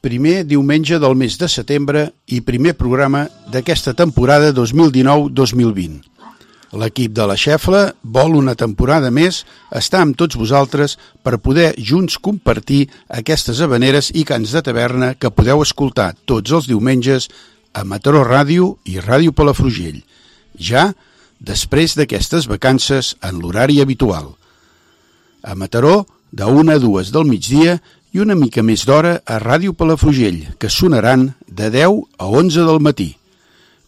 primer diumenge del mes de setembre i primer programa d'aquesta temporada 2019-2020. L'equip de la Xefla vol una temporada més estar amb tots vosaltres per poder junts compartir aquestes habaneres i cants de taverna que podeu escoltar tots els diumenges a Mataró Ràdio i Ràdio Palafrugell, ja després d'aquestes vacances en l'horari habitual. A Mataró, de 1 a 2 del migdia i una mica més d'hora a Ràdio Palafrugell, que sonaran de 10 a 11 del matí.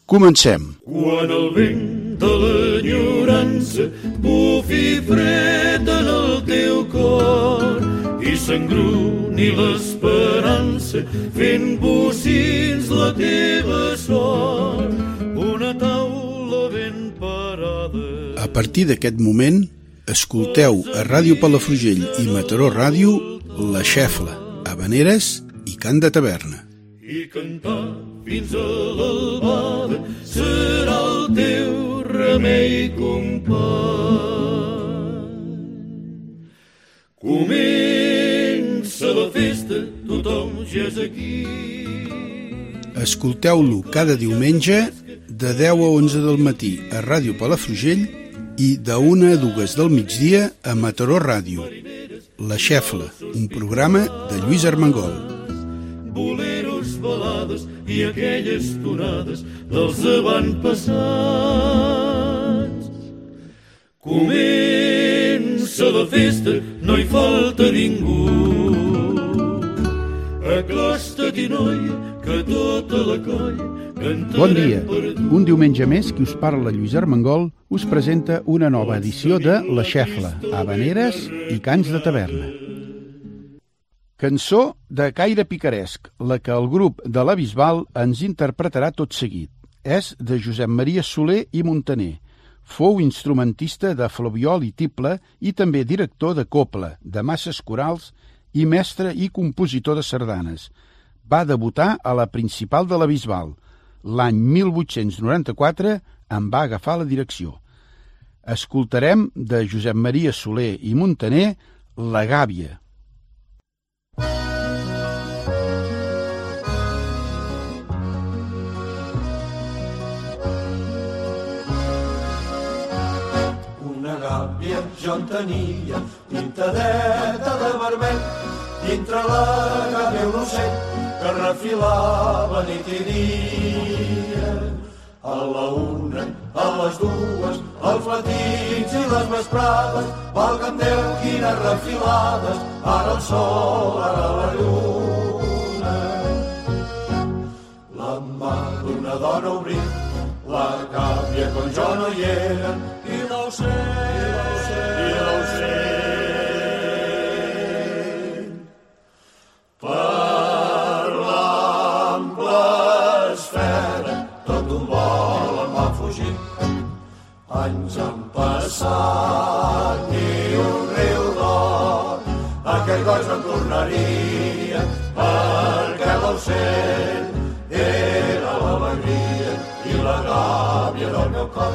Comencem. Quan el vent de l'enyorança bufi fred en el teu cor i s'engruni l'esperança fent bocins la teva sort, una taula ben parada. A partir d'aquest moment, escolteu a Ràdio Palafrugell i Mataró Ràdio la Xefla, Habaneres i Cant de Taverna. I cantar fins a l'albada serà el teu remei company. Comença la festa, tothom ja és aquí. Escolteu-lo cada diumenge de 10 a 11 del matí a Ràdio Palafrugell i de 1 a 2 del migdia a Mataró Ràdio. La Xefla, un programa de Lluís Armengol. Boleros, balades i aquelles tonades dels avantpassats. Comença la festa, no hi falta ningú. Acosta-t'hi, noia, que tota la colla Bon dia. Un diumenge més, qui us parla Lluís Armengol us presenta una nova edició de La Xefla, Habaneres i Cants de Taverna. Cançó de caire picaresc, la que el grup de la Bisbal ens interpretarà tot seguit. És de Josep Maria Soler i Montaner. Fou instrumentista de flaviol i tiple i també director de copla, de masses corals i mestre i compositor de sardanes. Va debutar a la principal de la Bisbal, l'any 1894 en va agafar la direcció. Escoltarem de Josep Maria Soler i Montaner La Gàbia. Una gàbia jo en tenia, pintadeta de vermell, dintre la gàbia un ocell que refilava nit i dia. A la una, a les dues, els matins i les vesprades, valga'm Déu quines refilades, ara el sol, ara la lluna. La mà d'una dona obrí, la gàbia quan jo no hi era, i l'ocell, i Anys han passat ni un riu d'or, aquell goig no tornaria, perquè l'ocell era l'alegria i la gàbia del meu cor.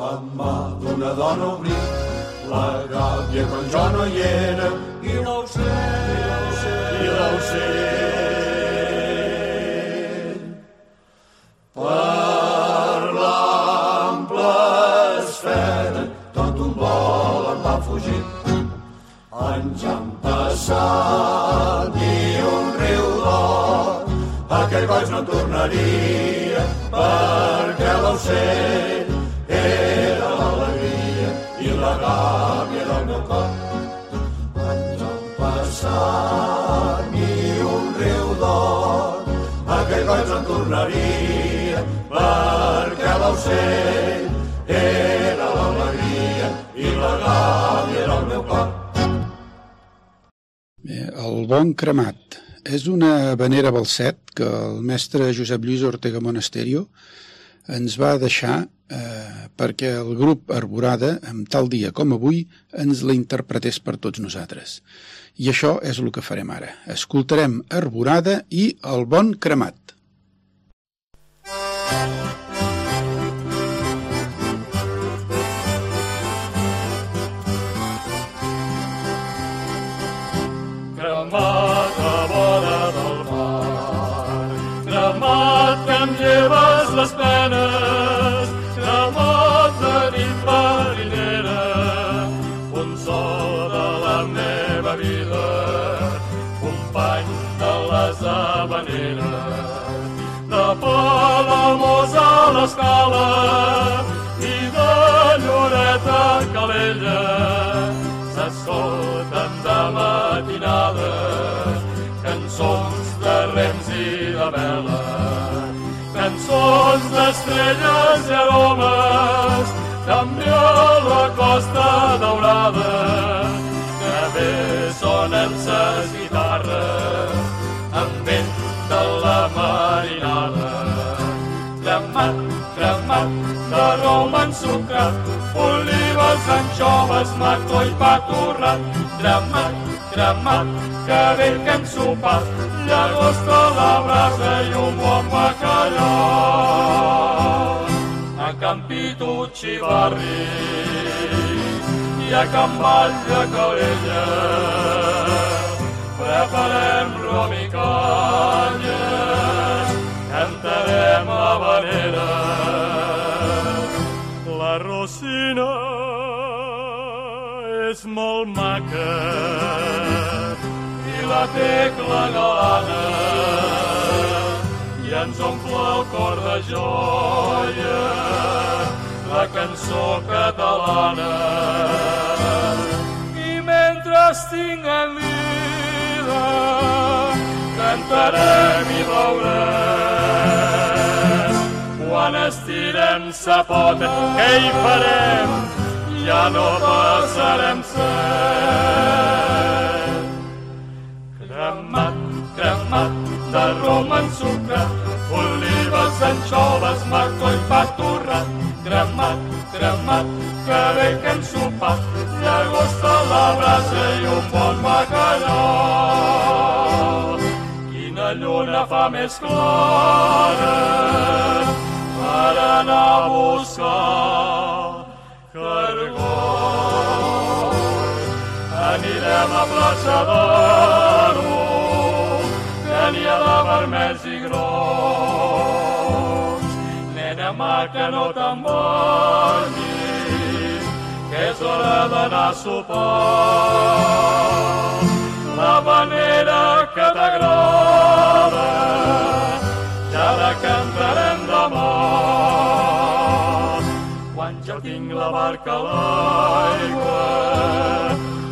La mà d'una dona obrí, la gàbia quan jo no hi era, i l'ocell, aquell goig no tornaria, perquè l'ocell goig no tornaria, perquè l'ocell era l'alegria i la gàbia del meu cor. Eh, El bon cremat és una vanera balset que el mestre Josep Lluís Ortega Monasterio ens va deixar eh, perquè el grup Arborada, en tal dia com avui, ens la interpretés per tots nosaltres. I això és el que farem ara. Escoltarem Arborada i el bon cremat. Thank you. l'escala i de Lloreta Calella s'escolten de matinada cançons de rems i de vela cançons d'estrelles i aromes també a la costa daurada que bé sonen ses cremat de rom ensucrat olives, anxoves, mató i pa torrat cremat, cremat que bé que hem sopat llagosta a la brasa i un bon bacallà. A Campitucci Barri i a Can Vall de Calella preparem rom i canyes cantarem habanera. la Rosina és molt maca. I la tecla galana i ens omple el cor de joia la cançó catalana. I mentre tinguem vida cantarem i veurem quan estirem sa pota què hi farem ja no passarem set. Cremat, cremat, de rom ensucrat, olives, anxoves, mató i pa torrat. Cremat, cremat, que bé que hem sopat, llagosta a la brasa i un bon bacallà. Quina lluna fa més clara anar a buscar cargol. Anirem a plaça d'Aro, que n'hi ha de vermells i grocs. Nena maca, no te'n vagis, que és hora d'anar a sopar. La manera que t'agrada, la cantarem demà quan ja tinc la barca a l'aigua,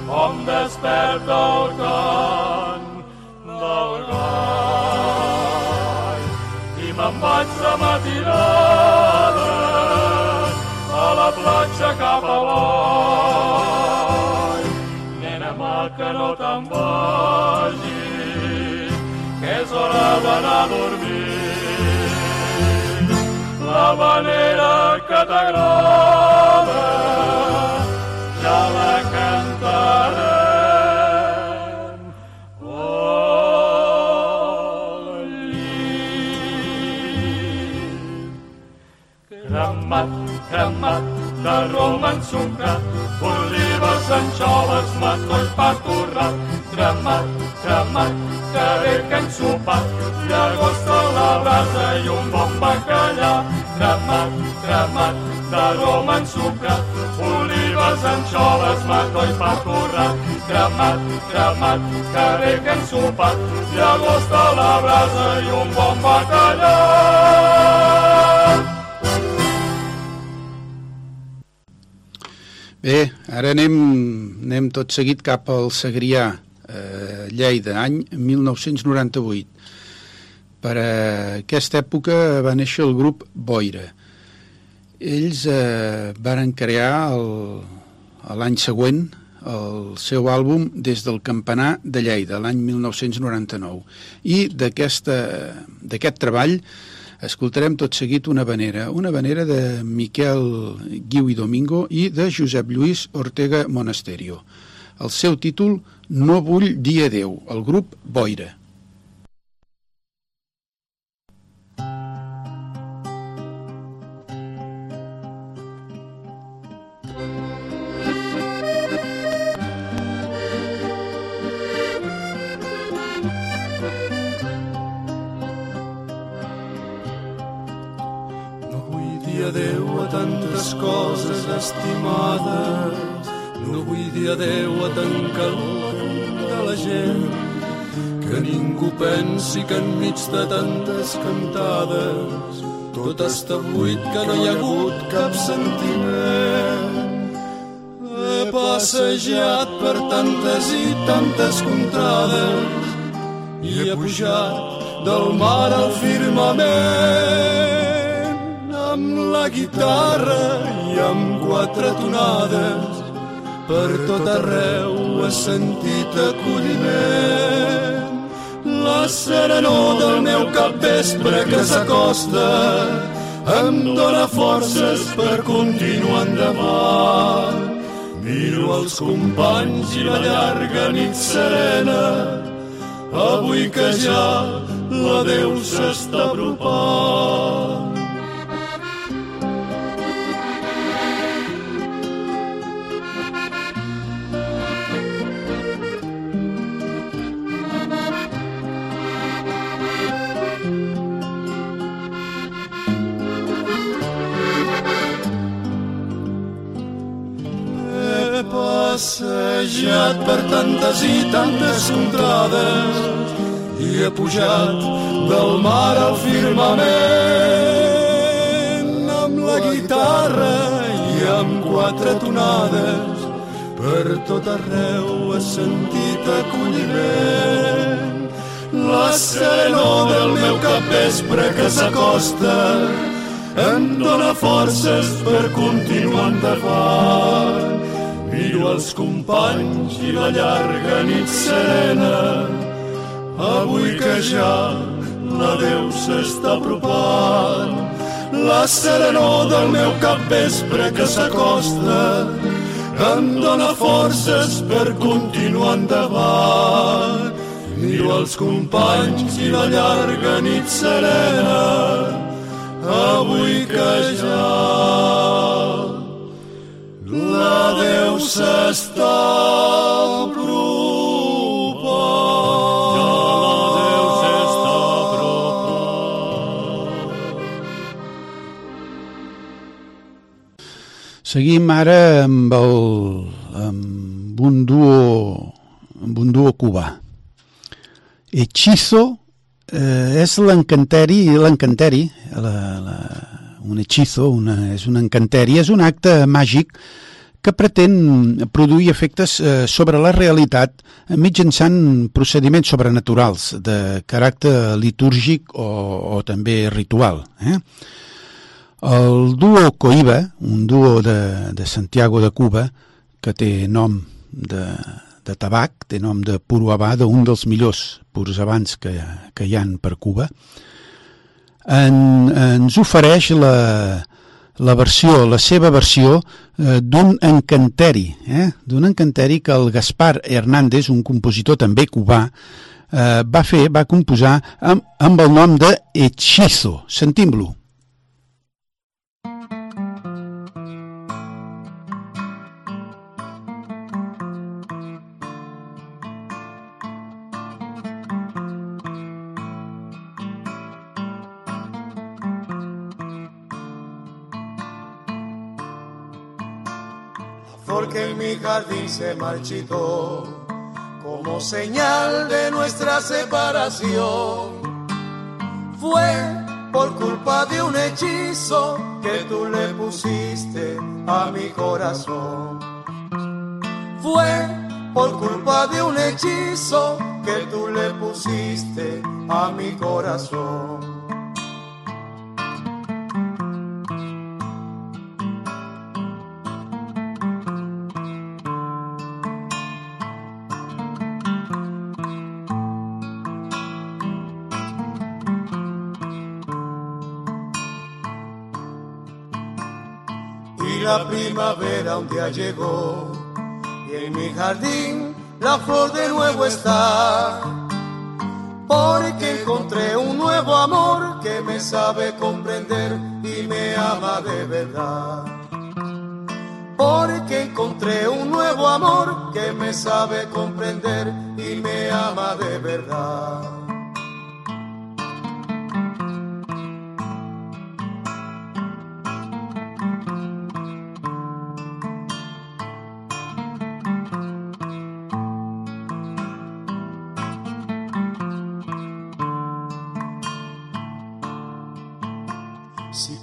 hom desperta el cant del gall. I me'n vaig de matinada a la platja cap avall. Nena maca, no te'n vagis, que és hora d'anar a dormir manera que t'agrada, ja la cantarem. Al. Cremat, cremat, de rom ensucrat, olives, anxoves, mató i pa torrat, cremat, cremat, bé que hem sopat, llagosta a la brasa i un bon bacallà, cremat, cremat, de rom ensucrat, olives, anxoves, i pa torrat, cremat, cremat, bé que hem sopat, llagosta a la brasa i un bon bacallà. Bé, ara anem, anem tot seguit cap al Segrià, eh, Lleida, any 1998. Per a aquesta època va néixer el grup Boira. Ells eh, varen crear l'any següent el seu àlbum des del Campanar de Lleida, l'any 1999. I d'aquest treball escoltarem tot seguit una vanera, una vanera de Miquel Guiu i Domingo i de Josep Lluís Ortega Monasterio. El seu títol No vull dir adeu, el grup Boira. Coses estimades, no vull dir adeu a tan calor la gent, que ningú pensi que enmig de tantes cantades tot està buit, que no hi ha hagut cap sentiment. passejat per tantes i tantes contrades i he pujat del mar al firmament amb la guitarra i amb quatre tonades per tot arreu he sentit acolliment. La serenor del meu capvespre que s'acosta em dóna forces per continuar endavant. Miro els companys i la llarga nit serena. Avui que ja l'adeu s'està apropant. Passejat per tantes i tantes contrades i he pujat del mar al firmament amb la guitarra i amb quatre tonades per tot arreu he sentit acolliment. La serenor del meu capvespre que s'acosta em dóna forces per continuar endavant miro els companys i la llarga nit serena avui que ja l'adeu s'està apropant. La serenor del meu capvespre que s'acosta em dóna forces per continuar endavant. Miro els companys i la llarga nit serena, avui que ja l'adeu s'està Seguim ara amb, el, amb un duo amb un duo cubà. Hechizo eh, és l'encanteri, l'encanteri, la, la, un hechizo, una, és un encanteri, és un acte màgic que pretén produir efectes eh, sobre la realitat mitjançant procediments sobrenaturals de caràcter litúrgic o, o també ritual. Eh? El duo Coiba, un duo de, de Santiago de Cuba, que té nom de, de tabac, té nom de puro abada, un dels millors purs abans que, que hi han per Cuba, en, ens ofereix la, la versió, la seva versió eh, d'un encanteri, eh? d'un encanteri que el Gaspar Hernández, un compositor també cubà, eh, va fer, va composar amb, amb el nom de Hechizo. Sentim-lo. Jardín se marchitó como señal de nuestra separación. Fue por culpa de un hechizo que tú le pusiste a mi corazón. Fue por culpa de un hechizo que tú le pusiste a mi corazón. La primavera un día llegó y en mi jardín la flor de nuevo está. Porque encontré un nuevo amor que me sabe comprender y me ama de verdad. Porque encontré un nuevo amor que me sabe comprender y me ama de verdad.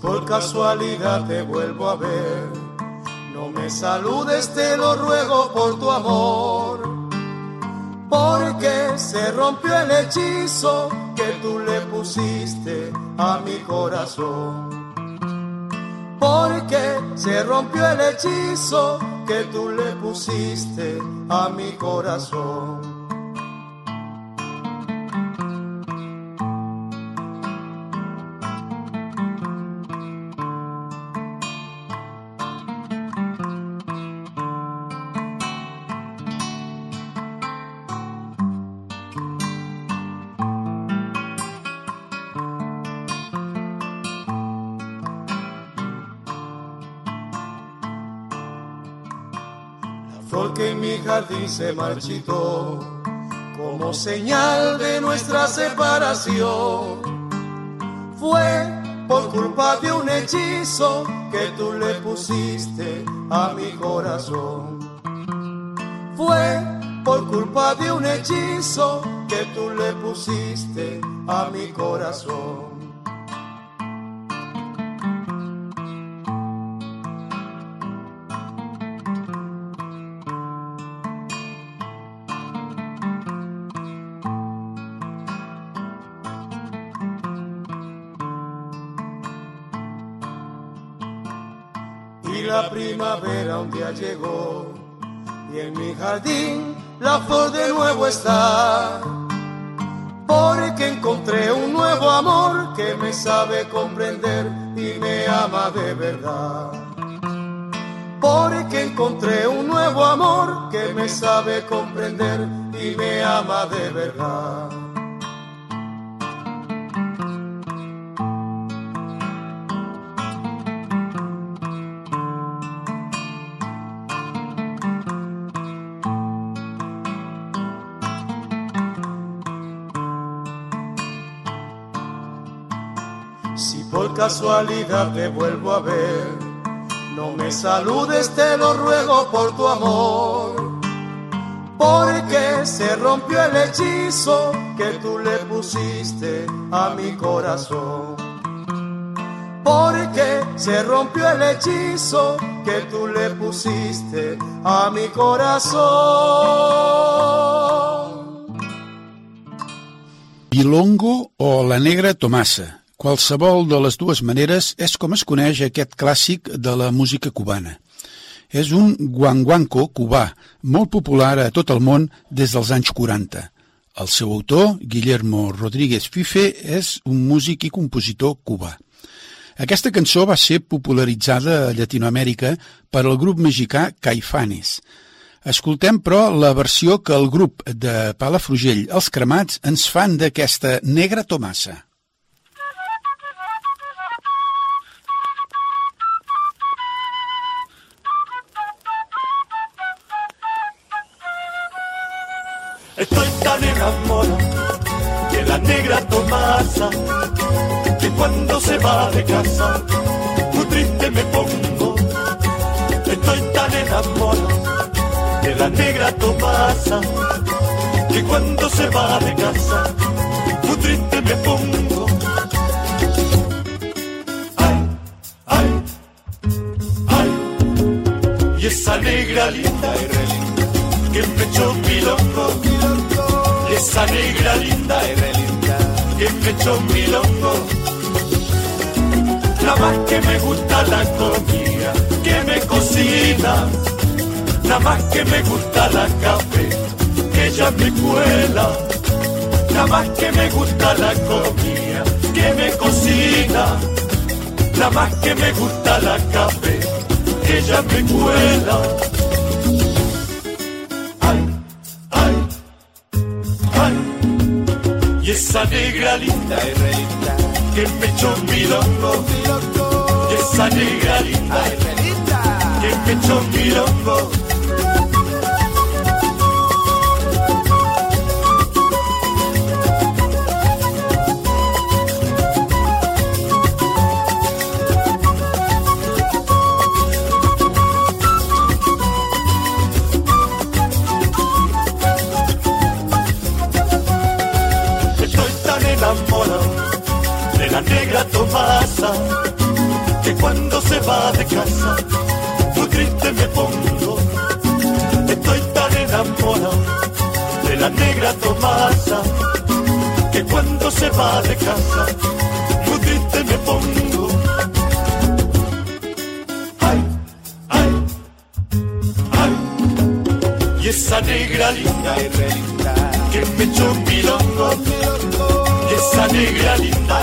Por casualidad te vuelvo a ver, no me saludes, te lo ruego por tu amor. Porque se rompió el hechizo que tú le pusiste a mi corazón. Porque se rompió el hechizo que tú le pusiste a mi corazón. Jardín se marchitó como señal de nuestra separación. Fue por culpa de un hechizo que tú le pusiste a mi corazón. Fue por culpa de un hechizo que tú le pusiste a mi corazón. Primavera un día llegó y en mi jardín la flor de nuevo está. Porque encontré un nuevo amor que me sabe comprender y me ama de verdad. Porque encontré un nuevo amor que me sabe comprender y me ama de verdad. Casualidad te vuelvo a ver. No me saludes, te lo ruego por tu amor. Porque se rompió el hechizo que tú le pusiste a mi corazón. Porque se rompió el hechizo que tú le pusiste a mi corazón. Bilongo o la negra Tomasa Qualsevol de les dues maneres és com es coneix aquest clàssic de la música cubana. És un guanguanco cubà, molt popular a tot el món des dels anys 40. El seu autor, Guillermo Rodríguez Fife, és un músic i compositor cubà. Aquesta cançó va ser popularitzada a Llatinoamèrica per al grup mexicà Caifanes. Escoltem, però, la versió que el grup de Palafrugell, Els Cremats, ens fan d'aquesta negra tomassa. La negra Tomasa, que cuando se va de casa, muy triste me pongo. Ay, ay, ay, y esa negra linda, que me echó un pilongo, y esa negra linda,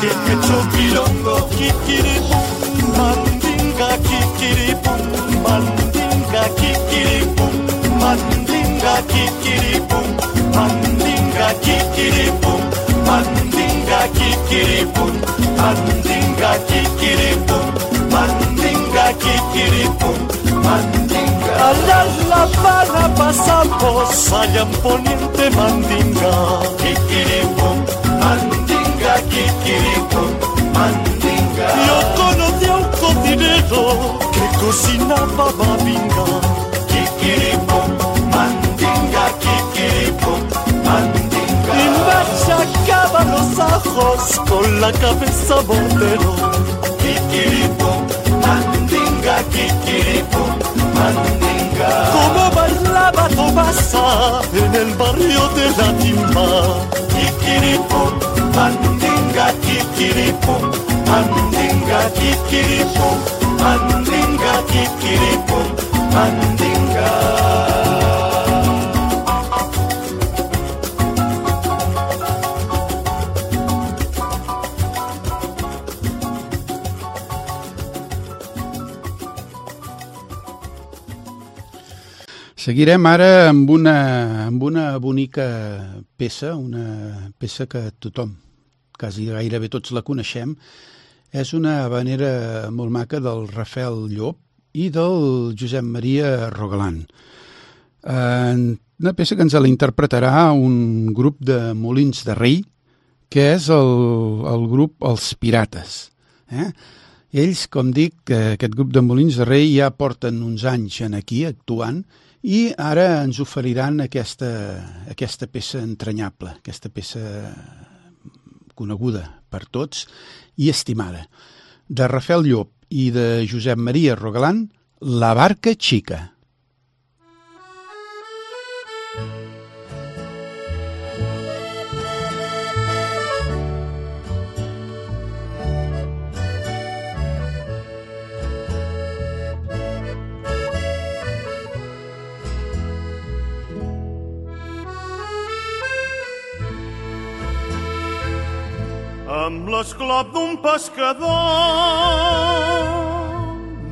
que me echó un pilongo, mandinga, kikiripum, mandinga, kikiripum, mandinga, kikiripum, mandinga, kikiripum, mandinga, kikiripum, mandinga. A la La Habana pasamos allá en poniente mandinga, kikiripum, mandinga, kikiripum, mandinga. Yo conocí a un cocinero que cocinaba babinga, ojos con la cabeza botero, kikiripum, mandinga, kikiripum, mandinga. Como bailaba Tomasa en el barrio de la timba, kikiripum, mandinga, kikiripum, mandinga, kikiripum, mandinga, kikiripum, mandinga. Seguirem ara amb una, amb una bonica peça, una peça que tothom, quasi gairebé tots la coneixem. És una habanera molt maca del Rafael Llop i del Josep Maria Rogalan. Una peça que ens la interpretarà un grup de Molins de Rei, que és el, el grup Els Pirates. Eh? Ells, com dic, eh, aquest grup de Molins de Rei ja porten uns anys en aquí actuant i ara ens oferiran aquesta, aquesta peça entranyable, aquesta peça coneguda per tots i estimada. De Rafael Llop i de Josep Maria Rogalan, La barca xica. Amb l'esclop d'un pescador.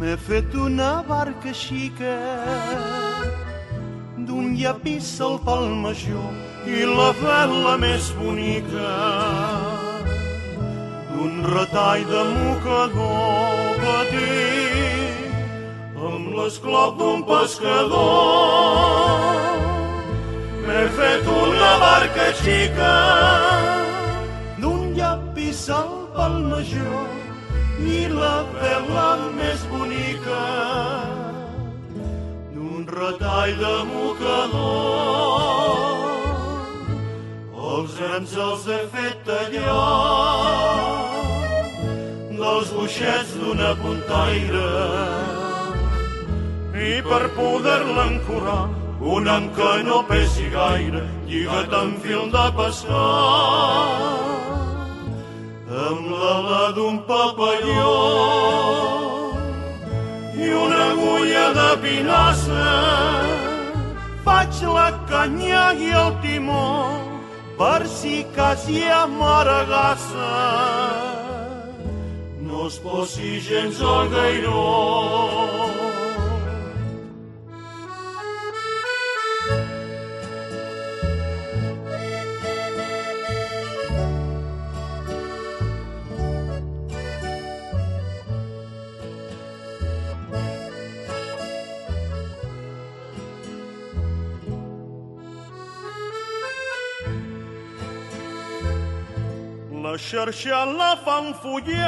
M'he fet una barca xica d'un llapis al pal major i la vela més bonica. D'un retall de mocador petit amb l'esclop d'un pescador. M'he fet una barca xica al pal major i la vela més bonica d'un retall de mocador. Els rems els he fet tallar dels boixets d'una puntaire i per poder-la ancorar un amb que no pesi gaire, lliga't amb fil de pescar amb l'ala d'un papalló i una agulla de pinassa. Faig la canya i el timó per si cas hi ha maregassa. No es posi gens al gairó. Në shërshalla fan follet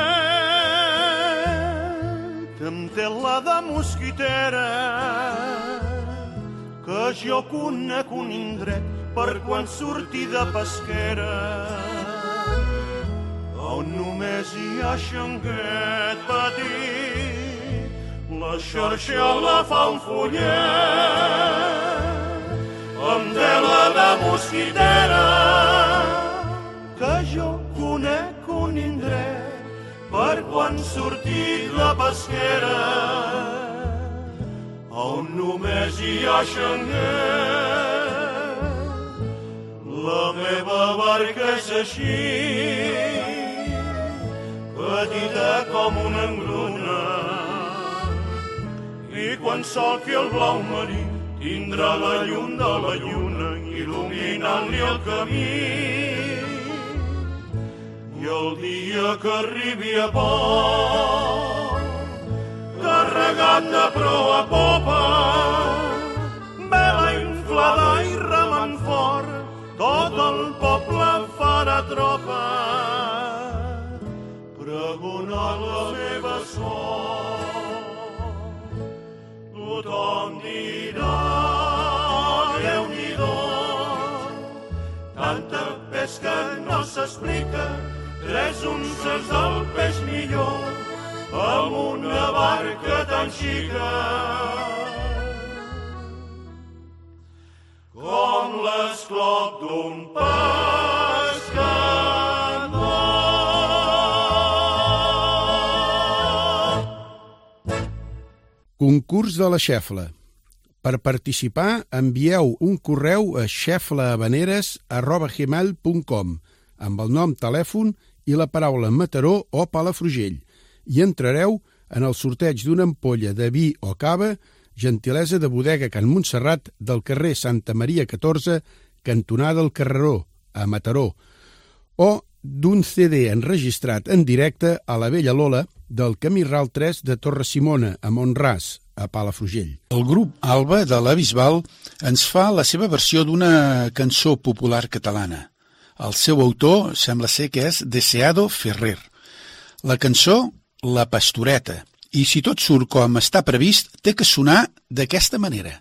amb tela de mosquitera que jo conec un indret per quan surti de pesquera. On només hi ha xanguet petit. La xarxela fa un follet Amb tela de mosquitera quan sortit la pesquera on només hi ha xanguer la meva barca és així petita com una engruna i quan solqui el blau marí tindrà la llum de la lluna il·luminant-li el camí. I el dia que arribi a port, carregat de proa a popa, vela inflada i remant fort, tot el poble farà tropa, pregonant la meva sort tothom dirà déu nhi tanta pesca no s'explica tres unces del peix millor amb una barca tan xica. Com l'esclop d'un pescat Concurs de la xefla. Per participar, envieu un correu a xeflahabaneres.gmail.com amb el nom, telèfon i la paraula Mataró o Palafrugell i entrareu en el sorteig d'una ampolla de vi o cava, gentilesa de bodega Can Montserrat del carrer Santa Maria 14, cantonada del Carreró, a Mataró, o d'un CD enregistrat en directe a la Vella Lola, del Camí Ral 3 de Torre Simona, a Montràs, a Palafrugell. El grup Alba de la Bisbal ens fa la seva versió d'una cançó popular catalana. El seu autor sembla ser que és Deseado Ferrer. La cançó, La Pastoreta, i si tot surt com està previst, té que sonar d'aquesta manera.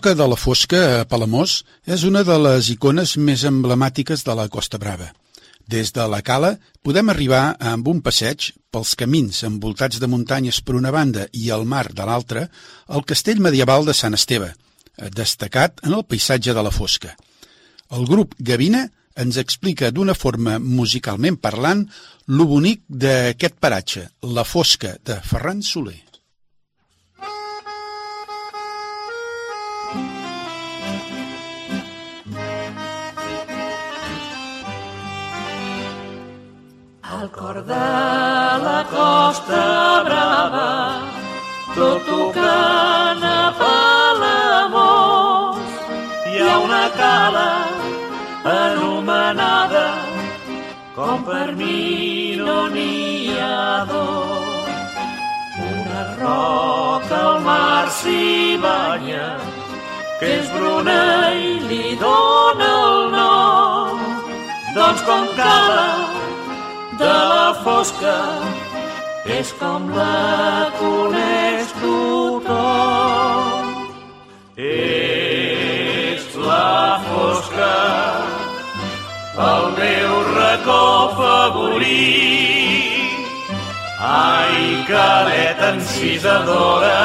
Roca de la Fosca, a Palamós, és una de les icones més emblemàtiques de la Costa Brava. Des de la cala podem arribar amb un passeig pels camins envoltats de muntanyes per una banda i el mar de l'altra al castell medieval de Sant Esteve, destacat en el paisatge de la Fosca. El grup Gavina ens explica d'una forma musicalment parlant lo bonic d'aquest paratge, la Fosca, de Ferran Soler. Al cor de la costa brava, tot tocant a Palamós, hi ha una cala anomenada com per mi no n'hi ha dos. Una roca al mar s'hi banya, que és bruna i li dóna el nom. Doncs com cala de la fosca és com la coneix tothom. És la fosca el meu racó favorit. Ai, caleta encisadora,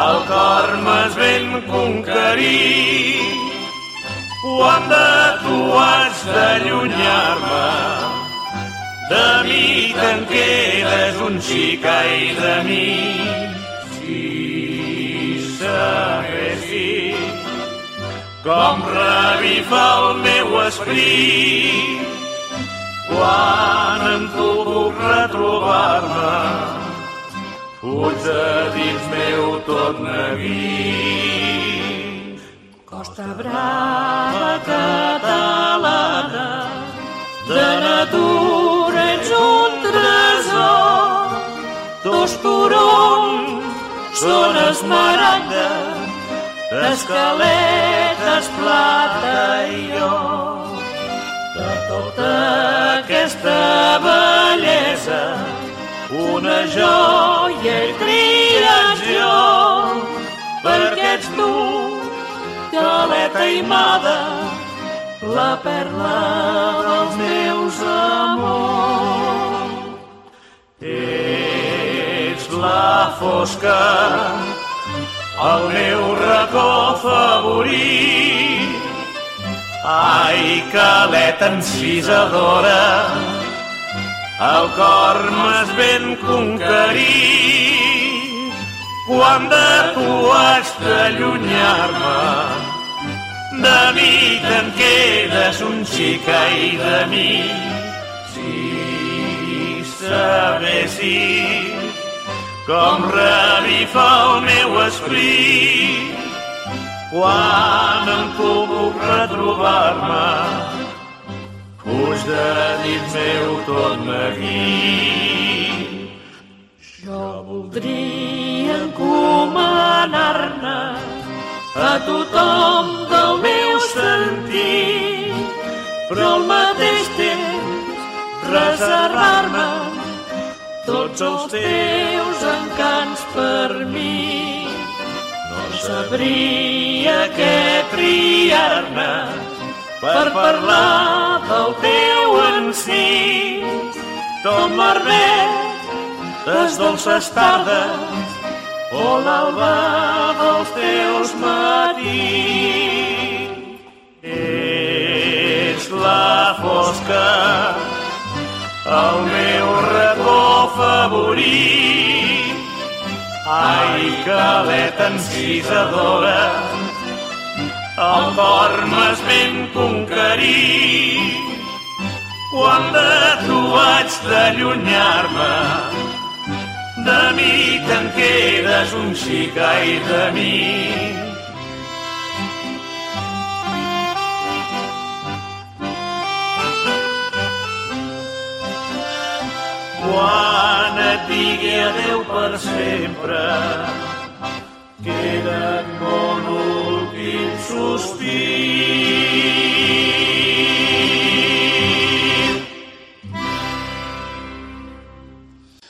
el cor m'has ben conquerit. Quan de tu has d'allunyar-me, de mi te'n quedes un xicai de mi. Si sabessis com revifa el meu esperit quan en tu puc retrobar-me. Fuig de dins meu tot neguit. Costa Brava catalana, de natura Turons són esmeralda, escaletes, plata i or. De tota aquesta bellesa, una joia he triat jo, perquè ets tu, caleta i mada, la perla dels meus amors. La fosca, el meu racó favorit. Ai, caleta encisadora, el cor m'has ben conquerit. Quan de tu haig d'allunyar-me, de mi te'n quedes un xicai de mi. Si sabessis com revifa el meu esperit quan em puc retrobar-me fuig de dins meu tot neguit. Jo voldria encomanar-ne a tothom del meu sentit, però al mateix temps reservar-me tots els teus encants per mi. No sabria què triar-ne per parlar del teu encís. Tot merdet, les dolces tardes o l'alba dels teus matins. Ets la fosca, el meu racó favorit. Ai, caleta encisadora, el cor m'has ben conquerit. Quan de tu haig d'allunyar-me, de mi te'n quedes un xicai de mi. Quan et digui adeu per sempre, queda com l'últim sospir.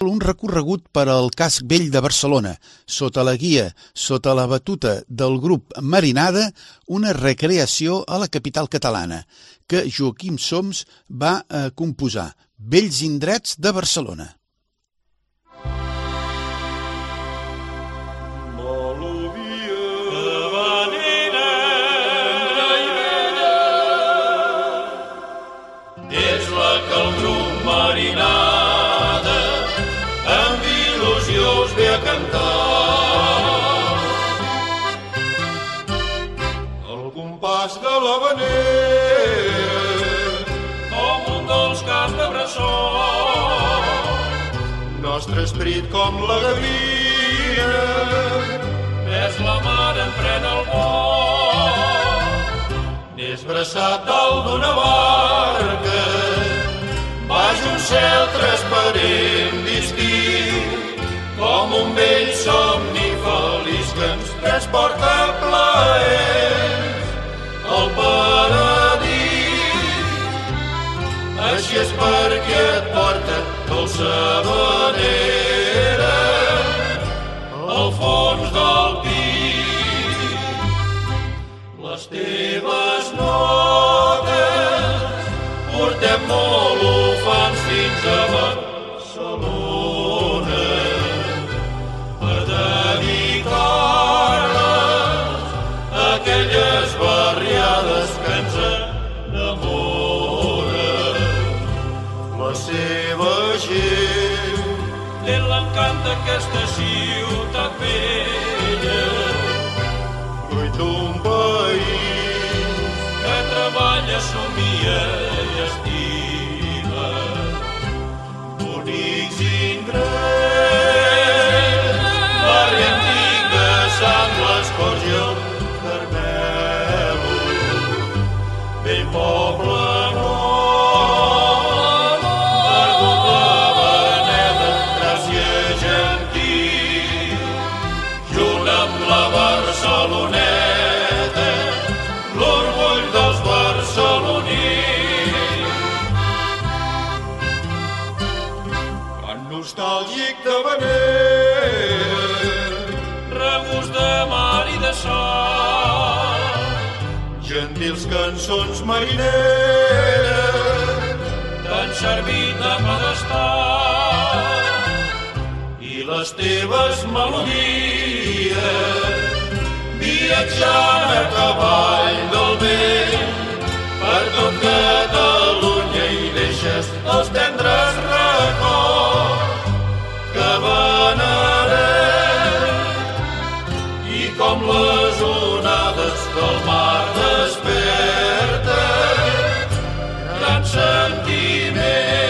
Un recorregut per al casc vell de Barcelona, sota la guia, sota la batuta del grup Marinada, una recreació a la capital catalana, que Joaquim Soms va eh, composar, Vells indrets de Barcelona. nostre esperit com la gavina. Ves la mar en pren el vol. N'és braçat dalt d'una barca, baix un cel transparent distint, com un vell somni feliç que ens transporta plaents al paradís. Així és perquè et porta manera al fons del pit. Les teves notes portem molt ufans fins a Barcelona per dedicar-les a aquelles barriades que ens enamoren. La seva gent Té l'encant d'aquesta ciutat marineres, t'han servit de pedestal. i les teves melodies viatjant a cavall del vent per tot Catalunya i deixes els sentiment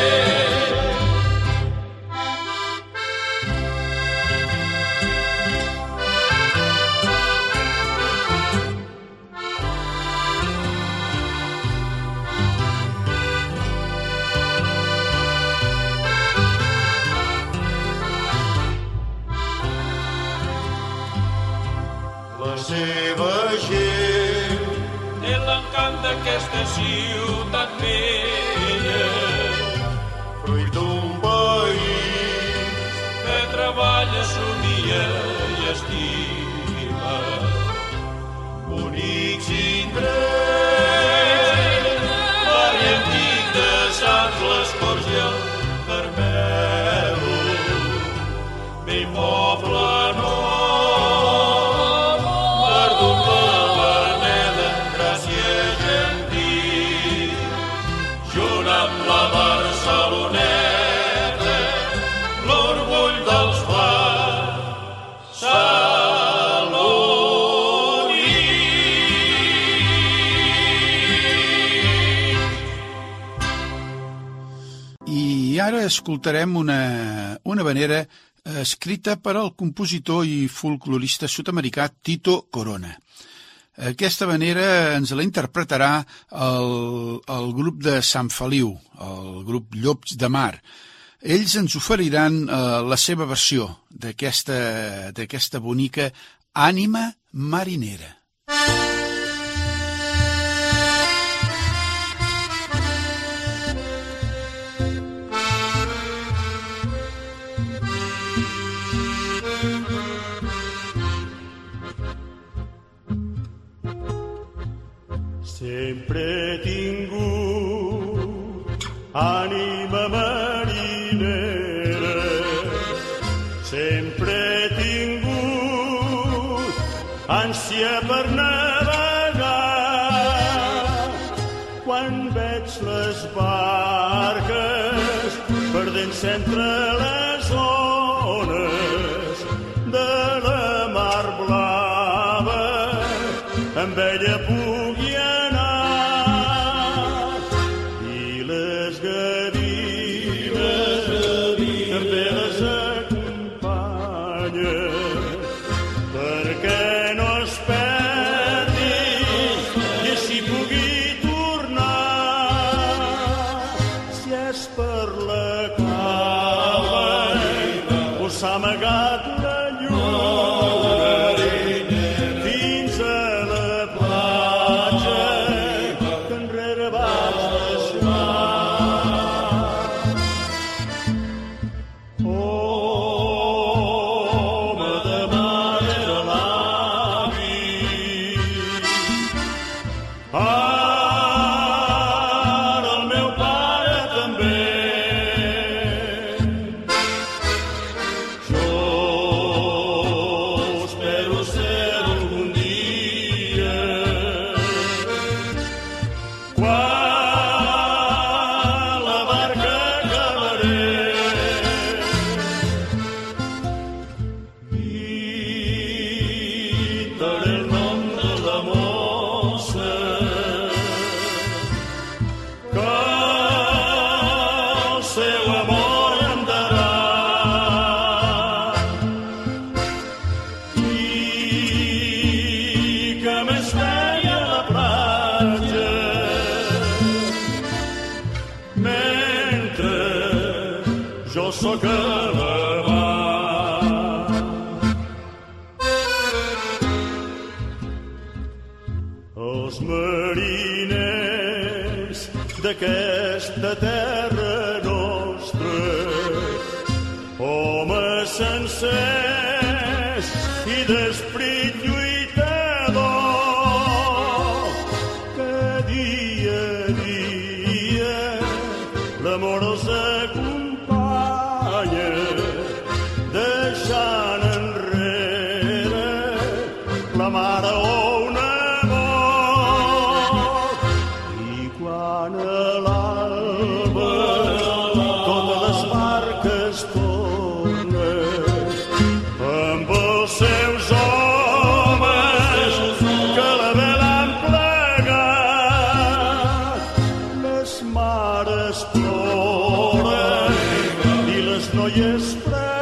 escoltarem una, una vanera eh, escrita per al compositor i folclorista sud-americà Tito Corona. Aquesta vanera ens la interpretarà el, el grup de Sant Feliu, el grup Llops de Mar. Ells ens oferiran eh, la seva versió d'aquesta bonica ànima marinera. Ànima entre les ones de la mar blava amb ella pura e.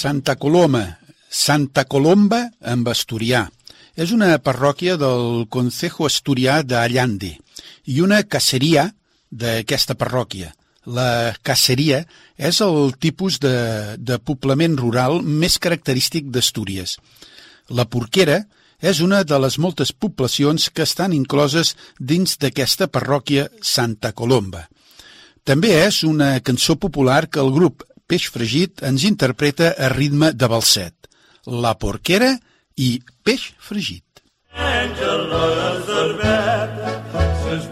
Santa Coloma, Santa Colomba en asturià. És una parròquia del Concejo Asturià d'Allande i una caceria d'aquesta parròquia. La caceria és el tipus de, de poblament rural més característic d'Astúries. La porquera és una de les moltes poblacions que estan incloses dins d'aquesta parròquia Santa Colomba. També és una cançó popular que el grup Peix fregit ens interpreta a ritme de balset, La porquera i Peix fregit. Àngel la cerveta, ses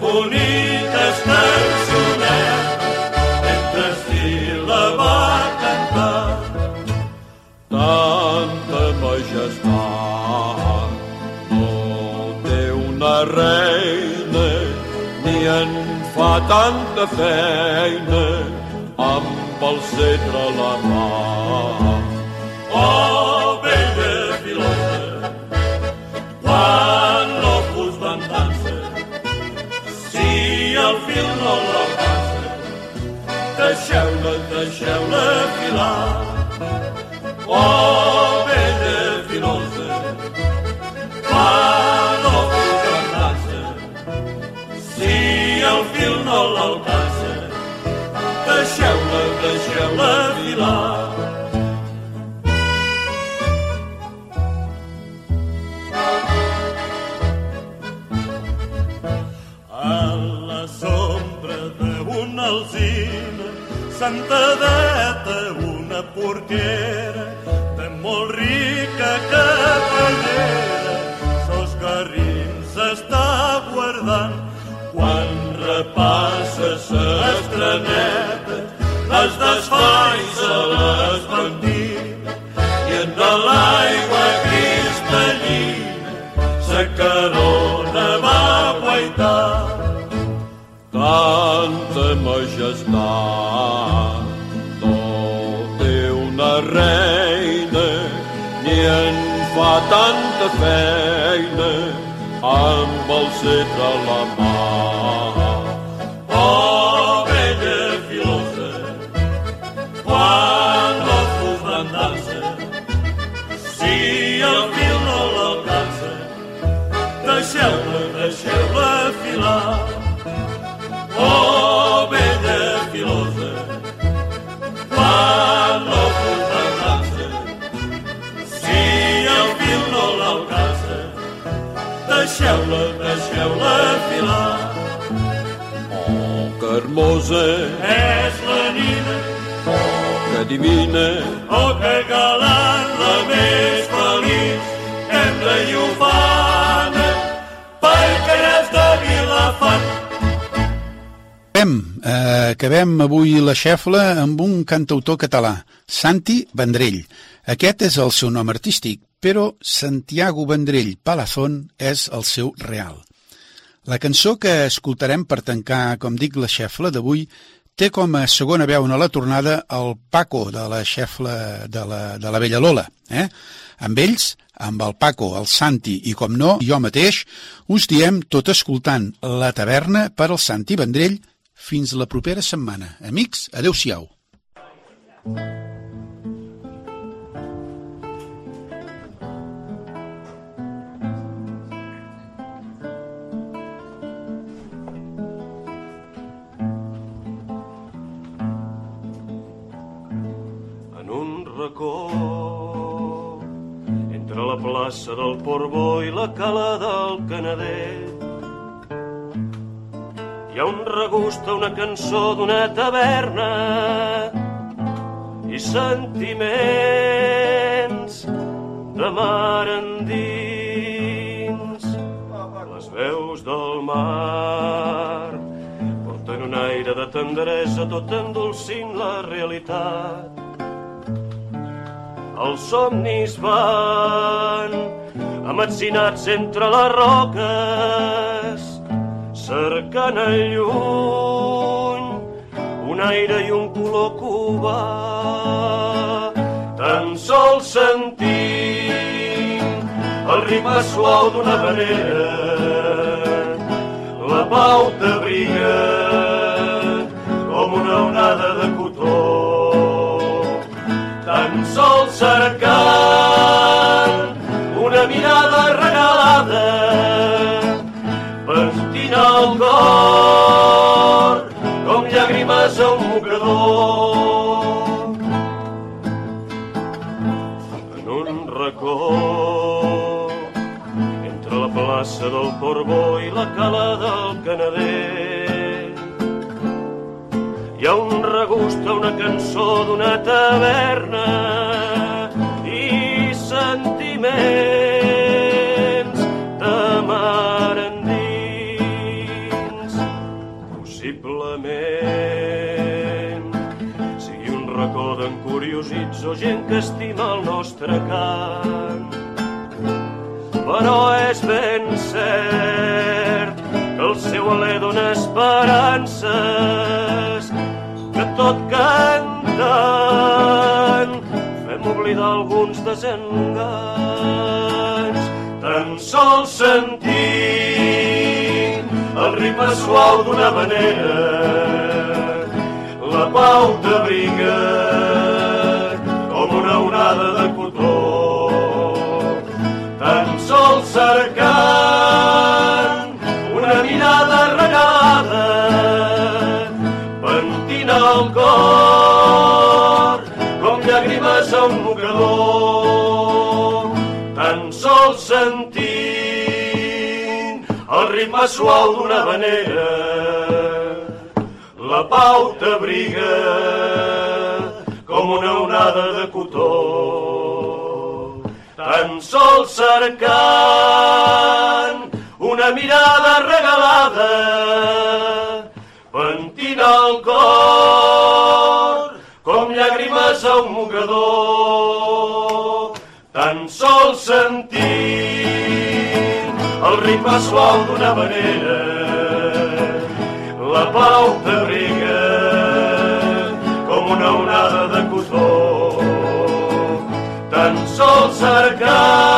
reina, ni en fa tanta feina, amb el cetre a la mà. Oh, vella filosa, quan l'opus ventança, si el fil no l'alcança, deixeu-la, deixeu-la filar. Oh, vella filosa, quan l'opus ventança, si el fil no l'alcança, d'una alzina, santadeta una porquera, de molt rica capellera, sos garrins està guardant, quan repassa s'estreneta, es desfà i se les mentida, i en l'aigua Tanta majestat no té una reina ni en fa tanta feina amb el cetre a la mà. Hermosa és la nina, que divina, oh, que galant, la més feliç, tendra i ufana, perquè és de Vilafant. Acabem, eh, acabem avui la xefla amb un cantautor català, Santi Vendrell. Aquest és el seu nom artístic, però Santiago Vendrell Palazón és el seu real. La cançó que escoltarem per tancar, com dic, la xefla d'avui té com a segona veu a la tornada el Paco de la xefla de la, de la Vella Lola. Eh? Amb ells, amb el Paco, el Santi i, com no, jo mateix, us diem tot escoltant La Taverna per al Santi Vendrell fins la propera setmana. Amics, adeu-siau. en plaça del Portbó i la cala del Canader. Hi ha un regust a una cançó d'una taverna i sentiments de mar endins. Les veus del mar porten un aire de tendresa tot endolcint la realitat els somnis van ametzinats entre les roques, cercant el lluny un aire i un color cubà. Tan sols sentim el ritme suau d'una manera, la pau t'abriga com una onada de cotó cercant una mirada regalada pentina el cor com llàgrimes a un mocador. En un racó entre la plaça del Portbó i la cala del Canader hi ha un regust a una cançó d'una taverna temps de mar endins. Possiblement sigui un racó d'encuriosits o gent que estima el nostre cant. Però és ben cert que el seu alè dona esperances que tot cantant fem oblidar alguns desenganys. Tan sols sentint el ritme suau d'una manera la pau t'abriga com una onada de cotó. Tan sols cercant suau d'una vanera la pau t'abriga com una onada de cotó. Tan sols cercant una mirada regalada pentina el cor com llàgrimes a un mocador. Tan sols sentint el ritme suau d'una manera la pau t'abriga com una onada de cotó. Tan sols cercant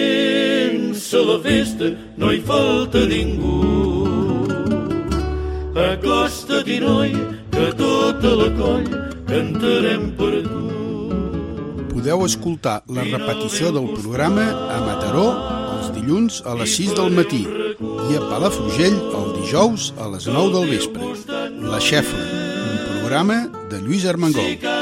Comença la festa, no hi falta ningú. Acosta-t'hi, noi, que tota la colla cantarem per tu. Podeu escoltar la repetició del programa a Mataró els dilluns a les 6 del matí i a Palafrugell el dijous a les 9 del vespre. La Xefla, un programa de Lluís Armengol.